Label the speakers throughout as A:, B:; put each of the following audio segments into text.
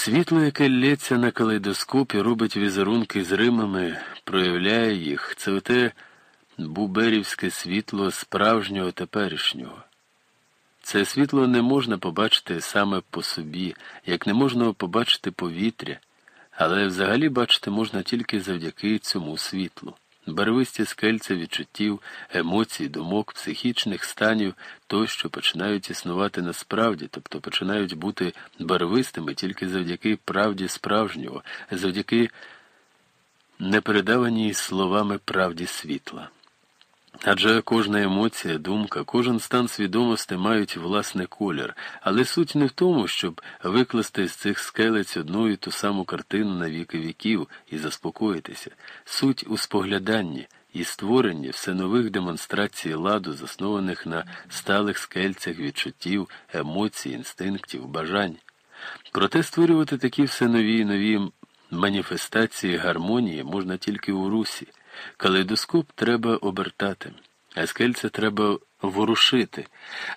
A: Світло, яке лється на калейдоскопі, робить візерунки з римами, проявляє їх, це оте буберівське світло справжнього теперішнього. Це світло не можна побачити саме по собі, як не можна побачити повітря, але взагалі бачити можна тільки завдяки цьому світлу. Барвисті скельця відчуттів, емоцій, думок, психічних станів тощо починають існувати насправді, тобто починають бути барвистими тільки завдяки правді справжнього, завдяки непередаваній словами правді світла. Адже кожна емоція, думка, кожен стан свідомості мають власний колір, але суть не в тому, щоб викласти з цих скелець одну і ту саму картину на віки віків і заспокоїтися. Суть у спогляданні і створенні все нових демонстрацій ладу, заснованих на сталих скельцях відчуттів, емоцій, інстинктів, бажань. Проте створювати такі все нові і нові маніфестації гармонії можна тільки у русі. Калейдоскоп треба обертати, а скельце треба ворушити.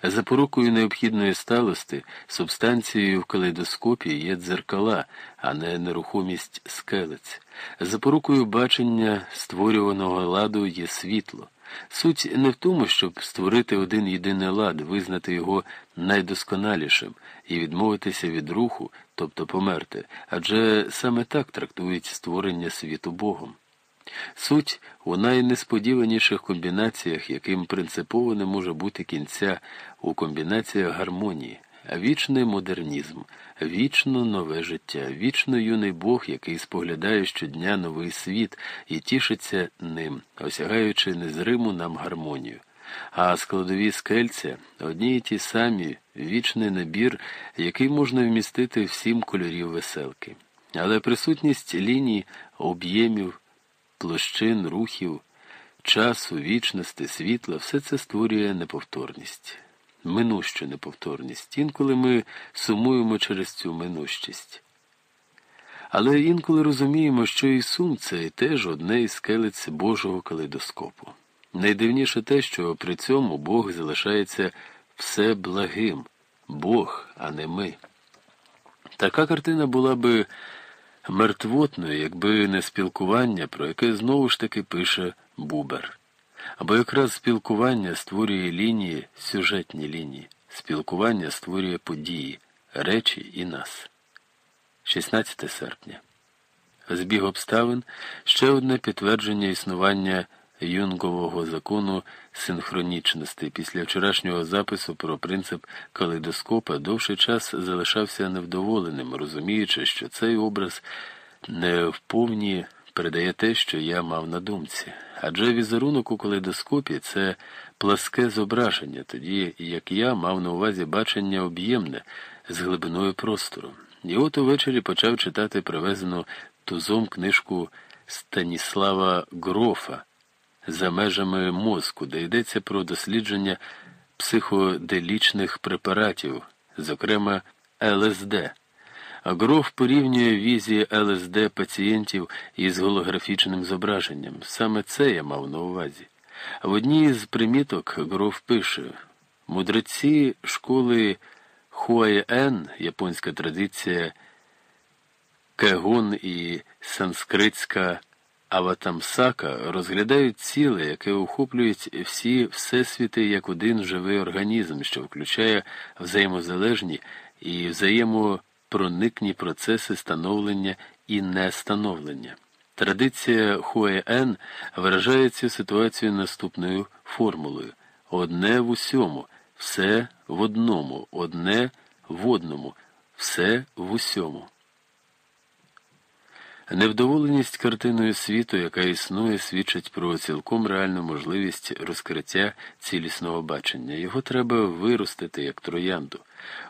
A: Запорукою необхідної сталості субстанцією в калейдоскопі є дзеркала, а не нерухомість скелець. Запорукою бачення створюваного ладу є світло. Суть не в тому, щоб створити один єдиний лад, визнати його найдосконалішим і відмовитися від руху, тобто померти, адже саме так трактують створення світу Богом. Суть у найнесподіваніших комбінаціях, яким принципово не може бути кінця у комбінаціях гармонії, вічний модернізм, вічно нове життя, вічно юний Бог, який споглядає щодня новий світ і тішиться ним, осягаючи незриму нам гармонію. А складові скельця одні й ті самі, вічний набір, який можна вмістити всім кольорів веселки. Але присутність ліній, об'ємів, площин, рухів, часу, вічності, світла, все це створює неповторність, минущу неповторність. Інколи ми сумуємо через цю минущість. Але інколи розуміємо, що і сум це теж одне із скелець Божого калейдоскопу. Найдивніше те, що при цьому Бог залишається все благим, Бог, а не ми. Така картина була би мертвотною, якби не спілкування, про яке знову ж таки пише Бубер. Або якраз спілкування створює лінії, сюжетні лінії, спілкування створює події, речі і нас. 16 серпня. Збіг обставин ще одне підтвердження існування юнгового закону синхронічності. Після вчорашнього запису про принцип калейдоскопа довший час залишався невдоволеним, розуміючи, що цей образ не вповні передає те, що я мав на думці. Адже візерунок у калейдоскопі це пласке зображення, тоді як я мав на увазі бачення об'ємне з глибиною простору. І от увечері почав читати привезену тузом книжку Станіслава Грофа за межами мозку, де йдеться про дослідження психоделічних препаратів, зокрема ЛСД. Гроф порівнює візії ЛСД пацієнтів із голографічним зображенням. Саме це я мав на увазі. В одній з приміток Гроф пише мудреці школи Хуаєн, японська традиція Кегун і санскритська Аватамсака розглядають ціле, яке охоплюють всі всесвіти як один живий організм, що включає взаємозалежні і взаємопроникні процеси становлення і нестановлення. Традиція Хуаен виражає цю ситуацію наступною формулою: одне в усьому, все в одному, одне в одному, все в усьому. Невдоволеність картиною світу, яка існує, свідчить про цілком реальну можливість розкриття цілісного бачення. Його треба виростити як троянду.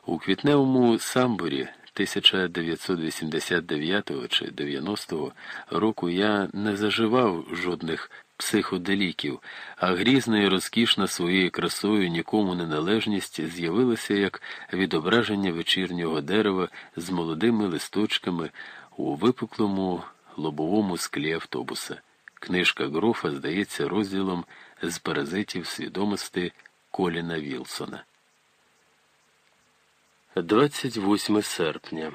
A: У квітневому самбурі 1989 чи 90 року я не заживав жодних психоделіків, а грізна і розкішна своєю красою нікому неналежність з'явилася як відображення вечірнього дерева з молодими листочками у випуклому лобовому склі автобуса. Книжка Грофа здається розділом з паразитів свідомості Коліна Вілсона. 28 серпня.